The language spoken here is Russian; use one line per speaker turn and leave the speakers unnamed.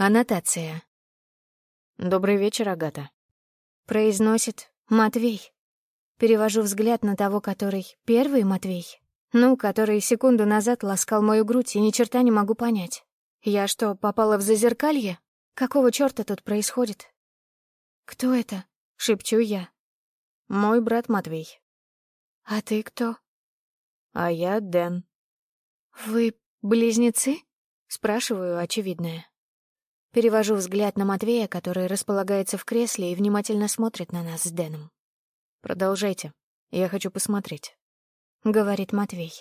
Аннотация.
«Добрый вечер, Агата», —
произносит Матвей. Перевожу взгляд на того, который первый Матвей. Ну, который секунду назад ласкал мою грудь, и ни черта не могу понять. Я что, попала в зазеркалье? Какого чёрта тут происходит? «Кто это?» — шепчу я.
«Мой брат Матвей».
«А ты кто?»
«А я Дэн».
«Вы близнецы?» — спрашиваю очевидное. Перевожу взгляд на Матвея, который располагается в кресле и внимательно смотрит на нас с Дэном.
«Продолжайте. Я хочу посмотреть», —
говорит Матвей.